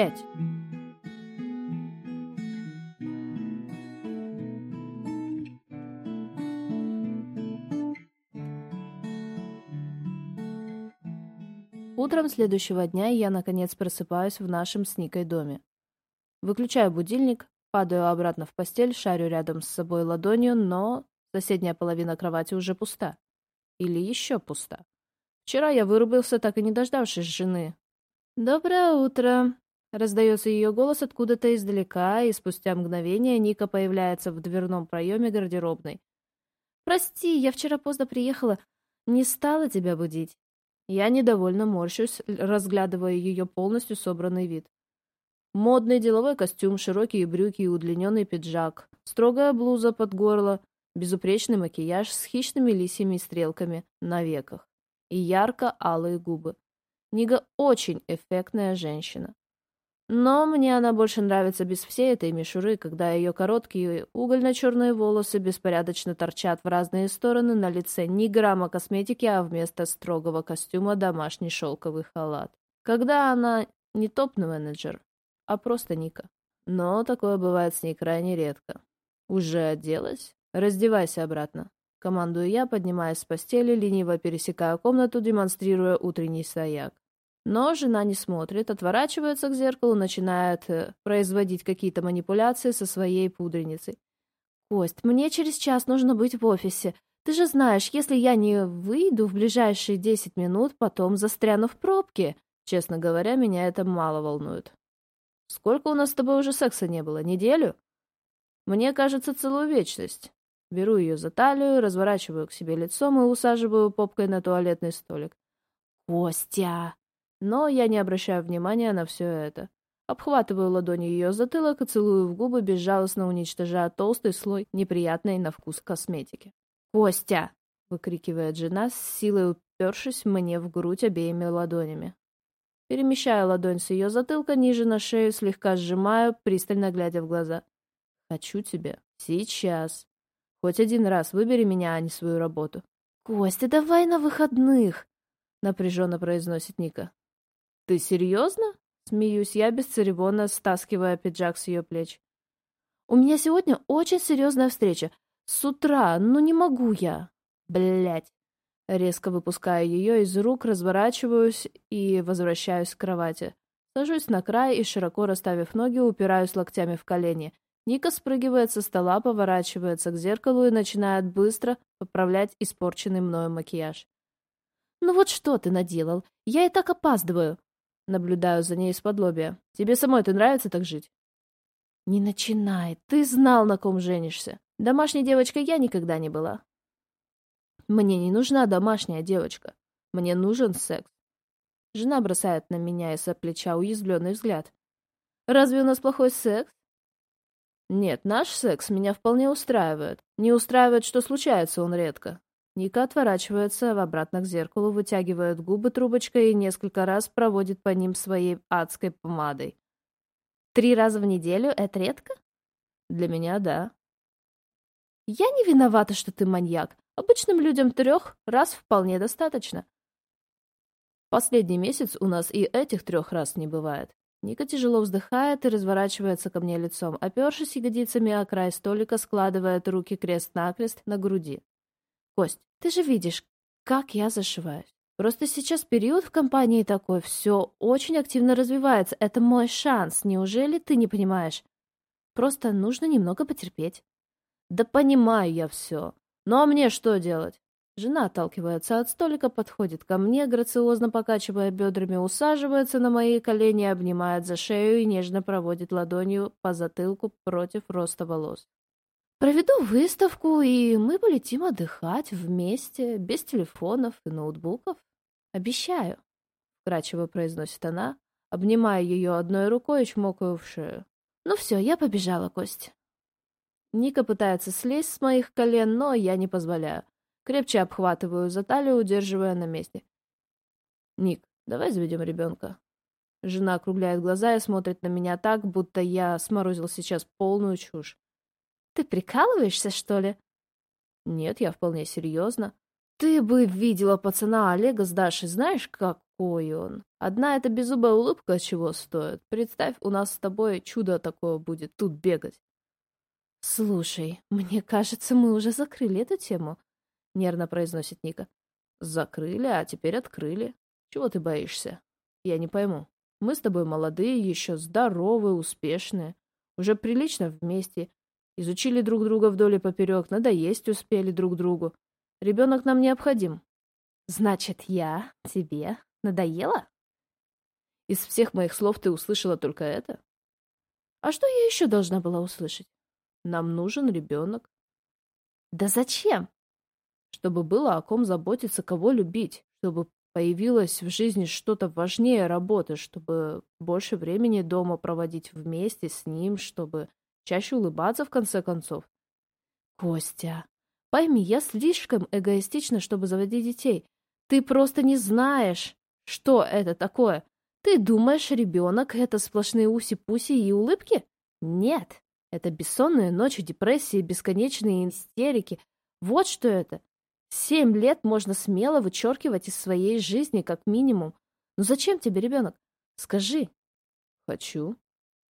пять. Утром следующего дня я, наконец, просыпаюсь в нашем с Никой доме. Выключаю будильник, падаю обратно в постель, шарю рядом с собой ладонью, но соседняя половина кровати уже пуста. Или еще пуста. Вчера я вырубился, так и не дождавшись жены. «Доброе утро!» Раздается ее голос откуда-то издалека, и спустя мгновение Ника появляется в дверном проеме гардеробной. «Прости, я вчера поздно приехала. Не стала тебя будить». Я недовольно морщусь, разглядывая ее полностью собранный вид. Модный деловой костюм, широкие брюки и удлиненный пиджак, строгая блуза под горло, безупречный макияж с хищными лисьими стрелками на веках и ярко-алые губы. Нига очень эффектная женщина. Но мне она больше нравится без всей этой мишуры, когда ее короткие угольно-черные волосы беспорядочно торчат в разные стороны, на лице ни грамма косметики, а вместо строгого костюма домашний шелковый халат. Когда она не топ-менеджер, а просто Ника. Но такое бывает с ней крайне редко. Уже оделась? Раздевайся обратно. Командую я, поднимаясь с постели, лениво пересекая комнату, демонстрируя утренний стояк. Но жена не смотрит, отворачивается к зеркалу, начинает э, производить какие-то манипуляции со своей пудреницей. «Кость, мне через час нужно быть в офисе. Ты же знаешь, если я не выйду в ближайшие десять минут, потом застряну в пробке». Честно говоря, меня это мало волнует. «Сколько у нас с тобой уже секса не было? Неделю?» «Мне кажется, целую вечность». Беру ее за талию, разворачиваю к себе лицом и усаживаю попкой на туалетный столик. «Костя!» Но я не обращаю внимания на все это. Обхватываю ладонью ее затылок и целую в губы, безжалостно уничтожая толстый слой неприятной на вкус косметики. «Костя!» — выкрикивает жена, с силой упершись мне в грудь обеими ладонями. Перемещаю ладонь с ее затылка ниже на шею, слегка сжимаю, пристально глядя в глаза. «Хочу тебя. Сейчас. Хоть один раз выбери меня, а не свою работу». «Костя, давай на выходных!» — напряженно произносит Ника. «Ты серьезно?» — смеюсь я, бесцеремонно стаскивая пиджак с ее плеч. «У меня сегодня очень серьезная встреча. С утра, ну не могу я». Блять. Резко выпускаю ее из рук, разворачиваюсь и возвращаюсь к кровати. Сажусь на край и, широко расставив ноги, упираюсь локтями в колени. Ника спрыгивает со стола, поворачивается к зеркалу и начинает быстро поправлять испорченный мною макияж. «Ну вот что ты наделал? Я и так опаздываю!» Наблюдаю за ней из-под лобья. Тебе самой это нравится так жить? Не начинай. Ты знал, на ком женишься. Домашней девочкой я никогда не была. Мне не нужна домашняя девочка. Мне нужен секс. Жена бросает на меня из-за плеча уязвленный взгляд. Разве у нас плохой секс? Нет, наш секс меня вполне устраивает. Не устраивает, что случается он редко. Ника отворачивается обратно к зеркалу, вытягивает губы трубочкой и несколько раз проводит по ним своей адской помадой. «Три раза в неделю — это редко?» «Для меня — да». «Я не виновата, что ты маньяк. Обычным людям трех раз вполне достаточно». Последний месяц у нас и этих трех раз не бывает. Ника тяжело вздыхает и разворачивается ко мне лицом, опершись ягодицами о край столика, складывает руки крест-накрест на груди. «Кость, ты же видишь, как я зашиваюсь. Просто сейчас период в компании такой, все очень активно развивается. Это мой шанс. Неужели ты не понимаешь? Просто нужно немного потерпеть. Да понимаю я все. Ну а мне что делать? Жена отталкивается от столика, подходит ко мне, грациозно покачивая бедрами, усаживается на мои колени, обнимает за шею и нежно проводит ладонью по затылку против роста волос. Проведу выставку, и мы полетим отдыхать вместе, без телефонов и ноутбуков. Обещаю, — вкрадчиво произносит она, обнимая ее одной рукой и чмокаю в шею. Ну все, я побежала, Кость. Ника пытается слезть с моих колен, но я не позволяю. Крепче обхватываю за талию, удерживая на месте. «Ник, давай заведем ребенка». Жена округляет глаза и смотрит на меня так, будто я сморозил сейчас полную чушь. Ты прикалываешься, что ли? Нет, я вполне серьезно. Ты бы видела пацана Олега с Дашей, знаешь, какой он. Одна эта беззубая улыбка чего стоит. Представь, у нас с тобой чудо такое будет тут бегать. Слушай, мне кажется, мы уже закрыли эту тему, нервно произносит Ника. Закрыли, а теперь открыли. Чего ты боишься? Я не пойму. Мы с тобой молодые, еще здоровые, успешные. Уже прилично вместе. Изучили друг друга вдоль и поперек, надоесть успели друг другу. Ребенок нам необходим. Значит, я тебе надоела? Из всех моих слов ты услышала только это? А что я еще должна была услышать? Нам нужен ребенок. Да зачем? Чтобы было о ком заботиться, кого любить, чтобы появилось в жизни что-то важнее работы, чтобы больше времени дома проводить вместе с ним, чтобы чаще улыбаться в конце концов. Костя, пойми, я слишком эгоистична, чтобы заводить детей. Ты просто не знаешь, что это такое. Ты думаешь, ребенок — это сплошные уси-пуси и улыбки? Нет, это бессонные ночи, депрессии, бесконечные истерики. Вот что это. Семь лет можно смело вычеркивать из своей жизни, как минимум. Ну зачем тебе ребенок? Скажи. Хочу.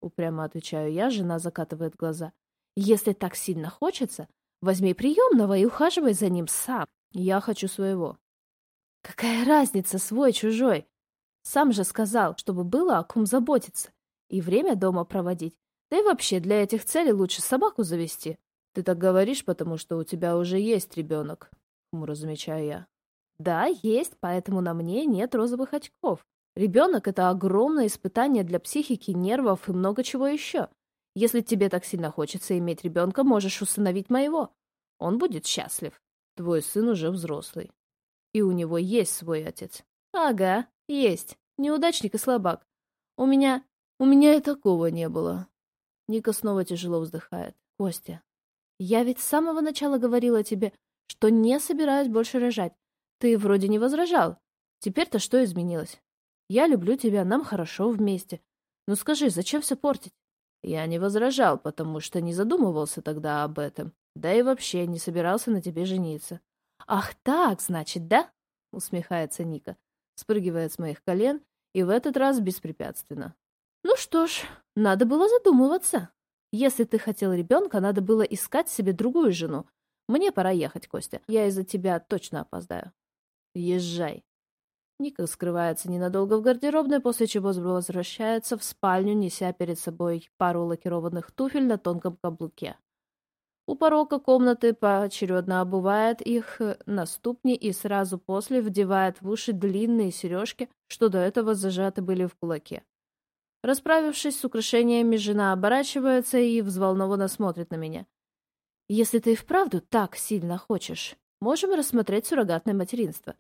Упрямо отвечаю я, жена закатывает глаза. Если так сильно хочется, возьми приемного и ухаживай за ним сам. Я хочу своего. Какая разница, свой-чужой? Сам же сказал, чтобы было о ком заботиться. И время дома проводить. Да и вообще, для этих целей лучше собаку завести. Ты так говоришь, потому что у тебя уже есть ребенок хмуро замечаю я. Да, есть, поэтому на мне нет розовых очков. Ребенок — это огромное испытание для психики, нервов и много чего еще. Если тебе так сильно хочется иметь ребенка, можешь установить моего. Он будет счастлив. Твой сын уже взрослый. И у него есть свой отец. Ага, есть. Неудачник и слабак. У меня... У меня и такого не было. Ника снова тяжело вздыхает. Костя, я ведь с самого начала говорила тебе, что не собираюсь больше рожать. Ты вроде не возражал. Теперь-то что изменилось? Я люблю тебя, нам хорошо вместе. Ну скажи, зачем все портить? Я не возражал, потому что не задумывался тогда об этом. Да и вообще не собирался на тебе жениться. Ах так, значит, да? Усмехается Ника, спрыгивает с моих колен и в этот раз беспрепятственно. Ну что ж, надо было задумываться. Если ты хотел ребенка, надо было искать себе другую жену, мне пора ехать, Костя. Я из-за тебя точно опоздаю. Езжай. Ника скрывается ненадолго в гардеробной, после чего возвращается в спальню, неся перед собой пару лакированных туфель на тонком каблуке. У порога комнаты поочередно обувает их на ступни и сразу после вдевает в уши длинные сережки, что до этого зажаты были в кулаке. Расправившись с украшениями, жена оборачивается и взволнованно смотрит на меня. Если ты вправду так сильно хочешь, можем рассмотреть суррогатное материнство.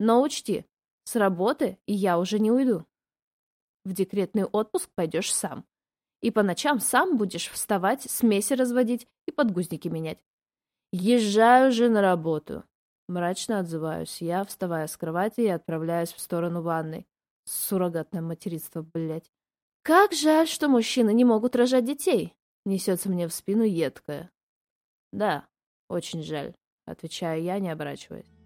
Но учти, с работы я уже не уйду. В декретный отпуск пойдешь сам. И по ночам сам будешь вставать, смеси разводить и подгузники менять. Езжаю же на работу. Мрачно отзываюсь я, вставая с кровати и отправляюсь в сторону ванной. Суррогатное материнство, блядь. Как жаль, что мужчины не могут рожать детей. Несется мне в спину едкое. «Да, очень жаль», — отвечаю я, не оборачиваясь.